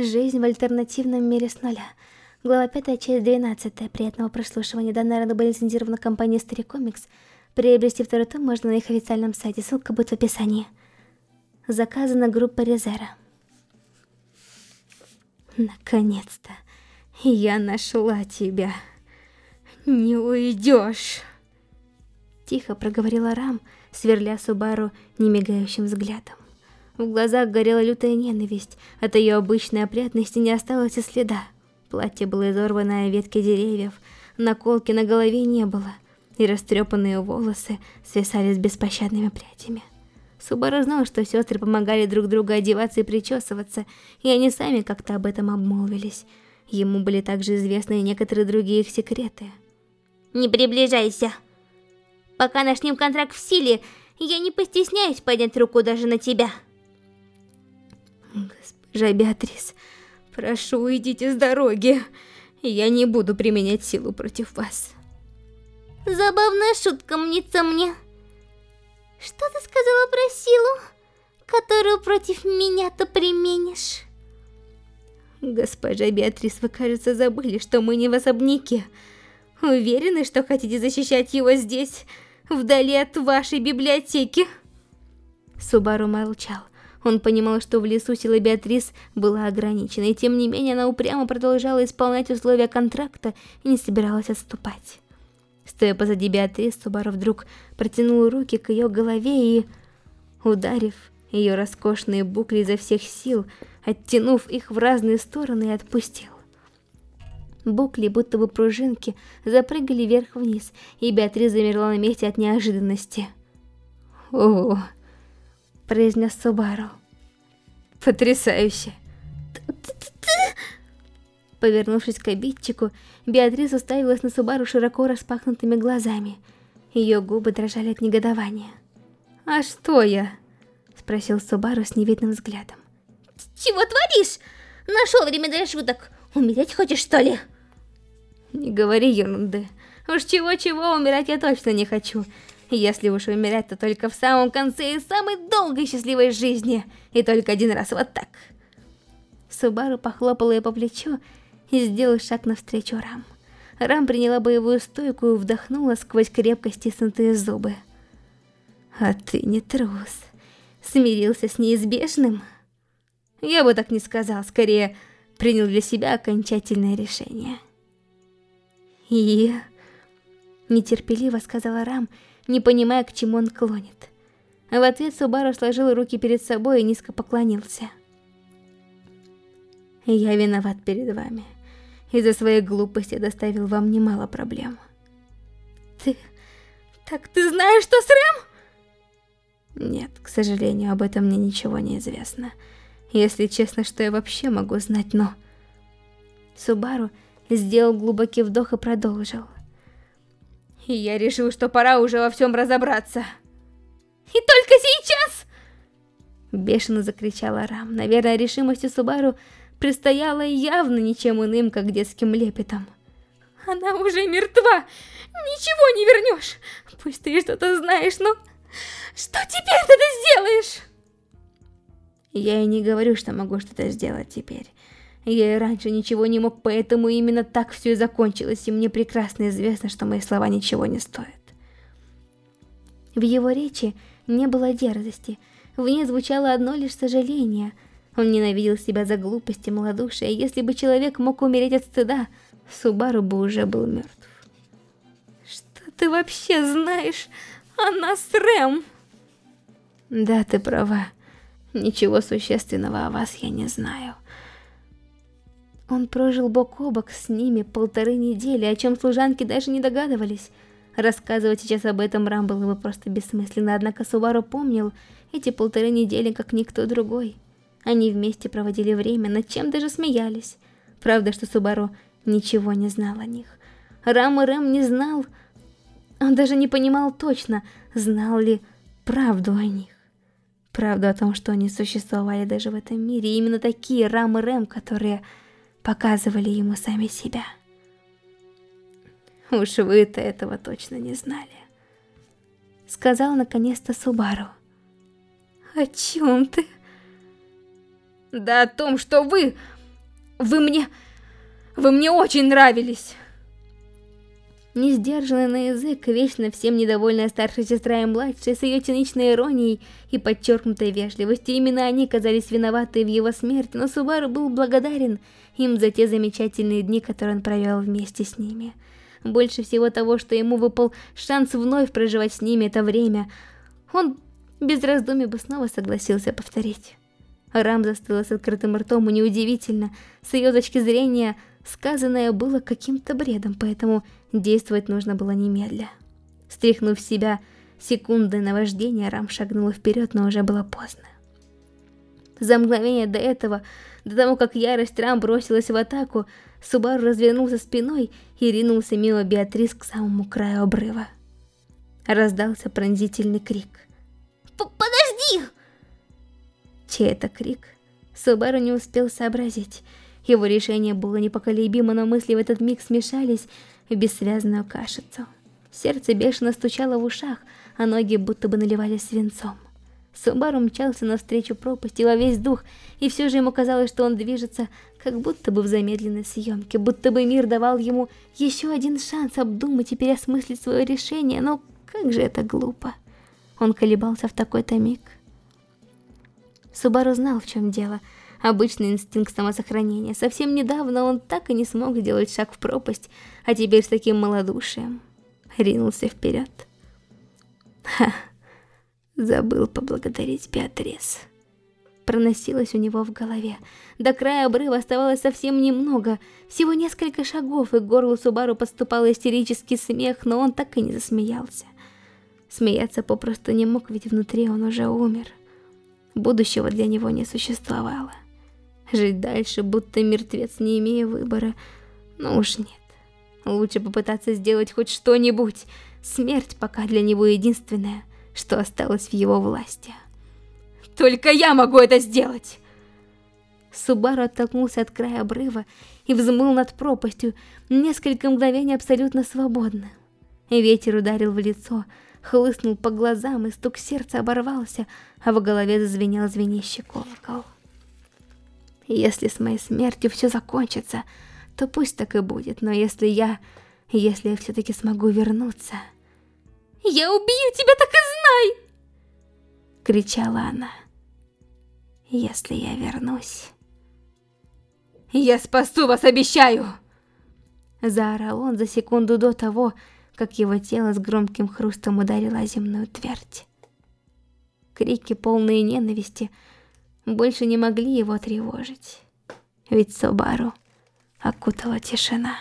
Жизнь в альтернативном мире с нуля. Глава 5, часть 12. Приятного прослушивания. Данная рано была лицензирована компанией Старикомикс. Приобрести второй том можно на их официальном сайте, ссылка будет в описании. Заказана группа Резера. Наконец-то. Я нашла тебя. Не уйдешь. Тихо проговорила Рам, сверля Субару немигающим взглядом. В глазах горела лютая ненависть, от ее обычной опрятности не осталось и следа. Платье было изорвано о ветке деревьев, наколки на голове не было, и растрепанные волосы свисали с беспощадными прядями. Субару знал, что сестры помогали друг другу одеваться и причесываться, и они сами как-то об этом обмолвились. Ему были также известны и некоторые другие их секреты. «Не приближайся! Пока наш контракт в силе, я не постесняюсь поднять руку даже на тебя!» Госпожа Беатрис, прошу, уйдите с дороги. Я не буду применять силу против вас. Забавная шутка мнится мне. Что ты сказала про силу, которую против меня-то применишь? Госпожа Беатрис, вы, кажется, забыли, что мы не в особняке. Уверены, что хотите защищать его здесь, вдали от вашей библиотеки? Субару молчал. Он понимал, что в лесу сила Беатрис была ограничена, и тем не менее она упрямо продолжала исполнять условия контракта и не собиралась отступать. Стоя позади Беатрис, Субару вдруг протянул руки к ее голове и, ударив ее роскошные букли изо всех сил, оттянув их в разные стороны, отпустил. Букли, будто бы пружинки, запрыгали вверх-вниз, и Беатрис замерла на месте от неожиданности. О, произнес Субару. Потрясающе. Повернувшись к обидчику, Беатрис уставилась на Субару широко распахнутыми глазами. Ее губы дрожали от негодования. «А что я?» – спросил Субару с невидным взглядом. «Чего творишь? Нашел время для шуток. Умереть хочешь, что ли?» «Не говори ерунды. Уж чего-чего, умирать я точно не хочу. Если уж умирать, то только в самом конце и самой долгой счастливой жизни. И только один раз, вот так. Субару похлопала ее по плечу и сделал шаг навстречу Рам. Рам приняла боевую стойку и вдохнула сквозь крепко стиснутые зубы. А ты не трус. Смирился с неизбежным? Я бы так не сказал, скорее принял для себя окончательное решение. И... Нетерпеливо сказала Рам, не понимая, к чему он клонит. В ответ Субару сложил руки перед собой и низко поклонился. «Я виноват перед вами. Из-за своей глупости доставил вам немало проблем». «Ты... так ты знаешь, что с Рэм?» «Нет, к сожалению, об этом мне ничего не известно. Если честно, что я вообще могу знать, но...» Субару сделал глубокий вдох и продолжил. И я решил, что пора уже во всем разобраться. И только сейчас? Бешено закричала Рам. Наверное, решимости Субару предстояло явно ничем иным, как детским лепетом. Она уже мертва. Ничего не вернешь. Пусть ты что-то знаешь, но... Что теперь ты сделаешь? Я и не говорю, что могу что-то сделать теперь. Я и раньше ничего не мог, поэтому именно так все и закончилось, и мне прекрасно известно, что мои слова ничего не стоят. В его речи не было дерзости, в ней звучало одно лишь сожаление. Он ненавидел себя за глупость и малодушие, если бы человек мог умереть от стыда, Субару бы уже был мертв. Что ты вообще знаешь о нас, Рэм? Да, ты права. Ничего существенного о вас я не знаю. Он прожил бок о бок с ними полторы недели, о чем служанки даже не догадывались. Рассказывать сейчас об этом Рам было бы просто бессмысленно, однако Субару помнил эти полторы недели как никто другой. Они вместе проводили время, над чем даже смеялись. Правда, что Субару ничего не знал о них. Рам и Рэм не знал, он даже не понимал точно, знал ли правду о них. Правду о том, что они существовали даже в этом мире, и именно такие Рам и Рэм, которые показывали ему сами себя. Уж вы-то этого точно не знали. Сказал наконец-то Субару. О чем ты? Да о том, что вы Вы мне... Вы мне очень нравились. Не сдержанная на язык, вечно всем недовольная старшая сестра и младшая, с ее циничной иронией и подчеркнутой вежливостью, именно они казались виноваты в его смерти, но Субару был благодарен им за те замечательные дни, которые он провел вместе с ними. Больше всего того, что ему выпал шанс вновь проживать с ними это время, он без раздумий бы снова согласился повторить. Рам застыла с открытым ртом, и неудивительно, с ее точки зрения, сказанное было каким-то бредом, поэтому действовать нужно было немедля. Стряхнув себя секунды наваждения, Рам шагнула вперед, но уже было поздно. За мгновение до этого, до того, как ярость Рам бросилась в атаку, Субару развернулся спиной и ринулся мимо Беатрис к самому краю обрыва. Раздался пронзительный крик. «Подожди!» Чей это крик? Субару не успел сообразить. Его решение было непоколебимо, но мысли в этот миг смешались в бессвязную кашицу. Сердце бешено стучало в ушах, а ноги будто бы наливались свинцом. Субару мчался навстречу пропасти во весь дух, и все же ему казалось, что он движется как будто бы в замедленной съемке, будто бы мир давал ему еще один шанс обдумать и переосмыслить свое решение, но как же это глупо. Он колебался в такой-то миг. Субару знал, в чем дело. Обычный инстинкт самосохранения. Совсем недавно он так и не смог сделать шаг в пропасть, а теперь с таким малодушием ринулся вперед. Ха, забыл поблагодарить Беатрис. Проносилось у него в голове. До края обрыва оставалось совсем немного, всего несколько шагов, и к горлу Субару подступал истерический смех, но он так и не засмеялся. Смеяться попросту не мог, ведь внутри он уже умер. Будущего для него не существовало. Жить дальше, будто мертвец, не имея выбора. Но уж нет. Лучше попытаться сделать хоть что-нибудь. Смерть пока для него единственное, что осталось в его власти. Только я могу это сделать! Субару оттолкнулся от края обрыва и взмыл над пропастью, несколько мгновений абсолютно свободно. Ветер ударил в лицо, хлыстнул по глазам, и стук сердца оборвался, а в голове зазвенел звенящий колокол. Если с моей смертью все закончится, то пусть так и будет, но если я... Если я все-таки смогу вернуться... «Я убью тебя, так и знай!» Кричала она. «Если я вернусь...» «Я спасу вас, обещаю!» Заорал он за секунду до того, как его тело с громким хрустом ударило земную твердь. Крики, полные ненависти, больше не могли его тревожить, ведь Собару окутала тишина.